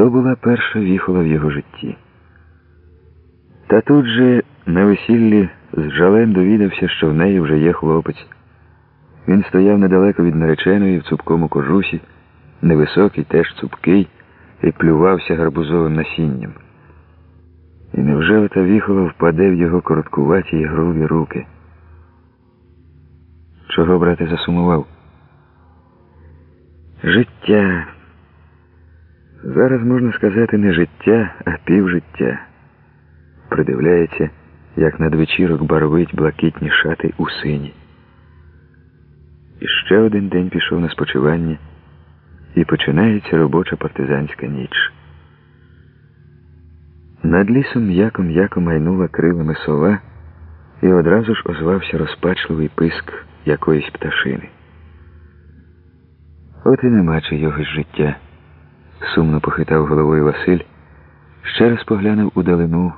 То була перша віхола в його житті. Та тут же на весіллі з жалем довідався, що в неї вже є хлопець. Він стояв недалеко від нареченої в цупкому кожусі, невисокий, теж цупкий, і плювався гарбузовим насінням. І невже ота віхола впаде в його короткуваті й грубі руки? Чого, брате, засумував? Життя. Зараз можна сказати не життя, а півжиття. Придивляється, як надвечірок барвить блакитні шати у сині. І ще один день пішов на спочивання, і починається робоча партизанська ніч. Над лісом м'яко м'яко майнула крилами сова, і одразу ж озвався розпачливий писк якоїсь пташини. От і нема чийогось життя, сумно похитав головою Василь, ще раз поглянув у далину,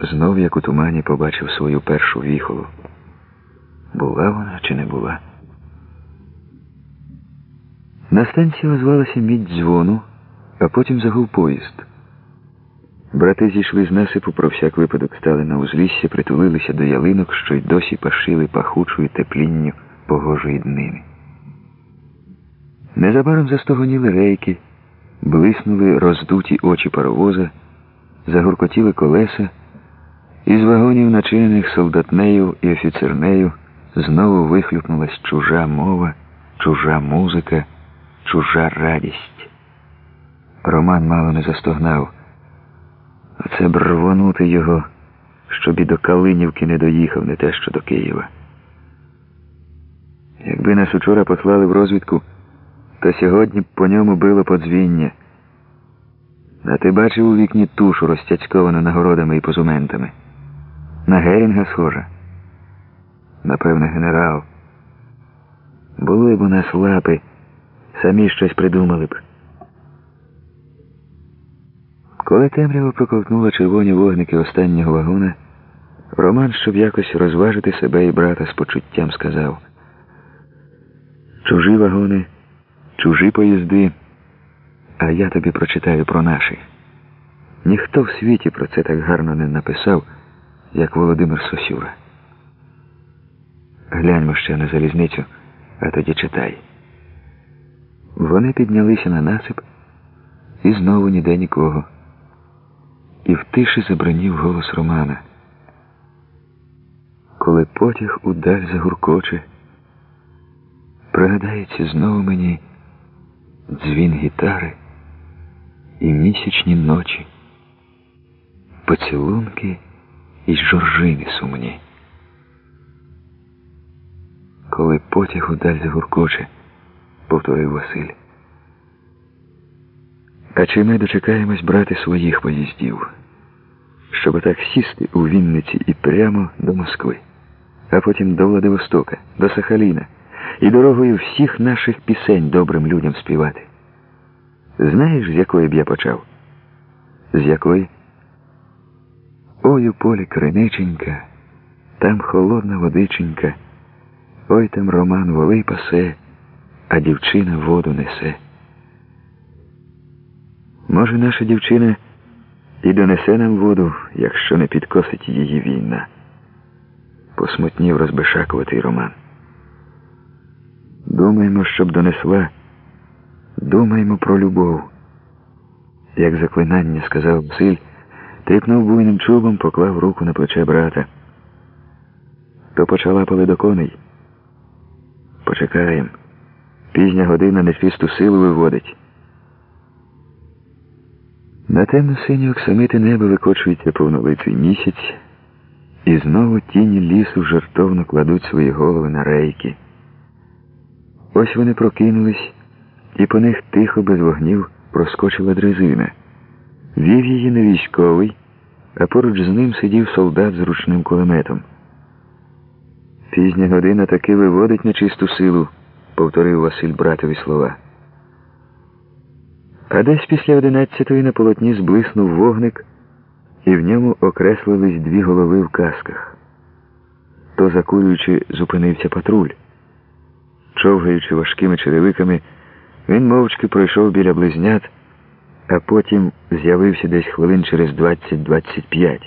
знов, як у тумані, побачив свою першу віхолу. Була вона чи не була? На станції озвалася мідь дзвону, а потім загув поїзд. Брати зійшли з насипу, про всяк випадок стали на узлісся, притулилися до ялинок, що й досі пашили пахучою теплінню погожої днини. Незабаром застогоніли рейки, блиснули роздуті очі паровоза, загуркотіли колеса, і з вагонів, начинених солдатнею і офіцернею, знову вихлюпнулась чужа мова, чужа музика, чужа радість. Роман мало не застогнав. Оце б рвонути його, щоб і до Калинівки не доїхав, не те що до Києва. Якби нас учора послали в розвідку, то сьогодні по ньому било подзвіння. А ти бачив у вікні тушу, розтяцьковану нагородами і позументами. На Герінга схожа. Напевне, генерал. Були б у нас лапи, самі щось придумали б. Коли темрява проковтнула червоні вогники останнього вагона, Роман, щоб якось розважити себе і брата з почуттям, сказав чужі вагони, чужі поїзди, а я тобі прочитаю про наші. Ніхто в світі про це так гарно не написав, як Володимир Сосюра. Гляньмо ще на залізницю, а тоді читай. Вони піднялися на насип і знову ніде нікого. І в тиші забранів голос Романа. Коли потяг удаль загуркоче, пригадається знову мені дзвін гітари і місячні ночі, поцілунки і жоржини сумні. Коли потяг удаль загуркоче, повторив Василь. А чи ми дочекаємось брати своїх поїздів, щоб так сісти у Вінниці і прямо до Москви, а потім до Владивостока, до Сахаліна і дорогою всіх наших пісень добрим людям співати? Знаєш, з якої б я почав? З якої? Ой у полі криниченька, там холодна водиченька, ой там роман волий пасе, а дівчина воду несе. Може, наша дівчина і донесе нам воду, якщо не підкосить її війна. Посмутнів розбешакуватий Роман. Думаємо, щоб донесла. Думаємо про любов. Як заклинання сказав Василь, тріпнув буйним чубом, поклав руку на плече брата. То почала пали до коней. Почекаєм. Пізня година несвісту силу виводить. На темно-синє оксамите небо викочується повнолиций місяць, і знову тіні лісу жартовно кладуть свої голови на рейки. Ось вони прокинулись, і по них тихо, без вогнів, проскочила дрезина. Вів її не військовий, а поруч з ним сидів солдат з ручним кулеметом. Пізня година таки виводить на чисту силу, повторив Василь братові слова. А десь після одинадцятої на полотні зблиснув вогник, і в ньому окреслились дві голови в касках. То, закурюючи, зупинився патруль. Човгаючи важкими черевиками, він мовчки пройшов біля близнят, а потім з'явився десь хвилин через 20-25.